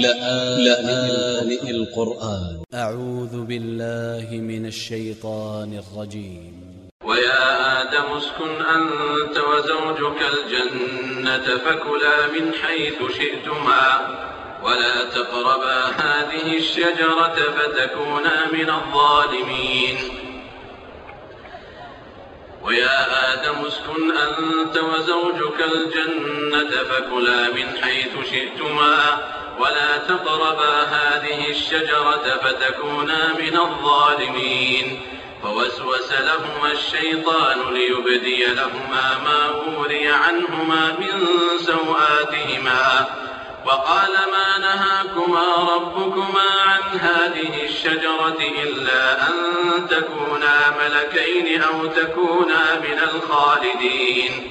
لآن القرآن. أ ع و ذ ب ا ل ل ه من ا ل ش ي ط ا ن ا ل ج ي م ويا آدم اسكن أنت وزوجك الجنة فكلا من حيث شئتما ولا تقربا هذه الشجرة فتكونا من الظالمين. ويا آدم اسكن أنت وزوجك الجنة فكلا من حيث شئتما ولا تقربا هذه الشجرة فتكونا من الظالمين. فوسوس لهما الشيطان ليبدي لهما ما أوري عنهما من سوآتهما. وقال ما نهاكما ربكما عن هذه الشجرة إلا أن تكونا ملكين أو تكونا من الخالدين.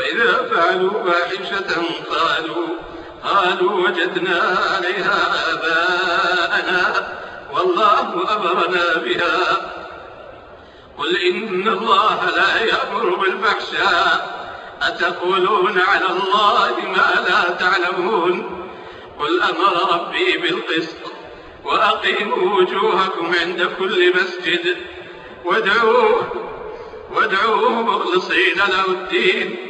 وإذا فعلوا فاحشة قالوا قالوا وجدنا عليها آباءنا والله أمرنا بها. قل إن الله لا يأمر بالفحشاء. أتقولون على الله ما لا تعلمون؟ قل أمر ربي بالقسط وأقيموا وجوهكم عند كل مسجد. وادعوه وادعوه مخلصين له الدين.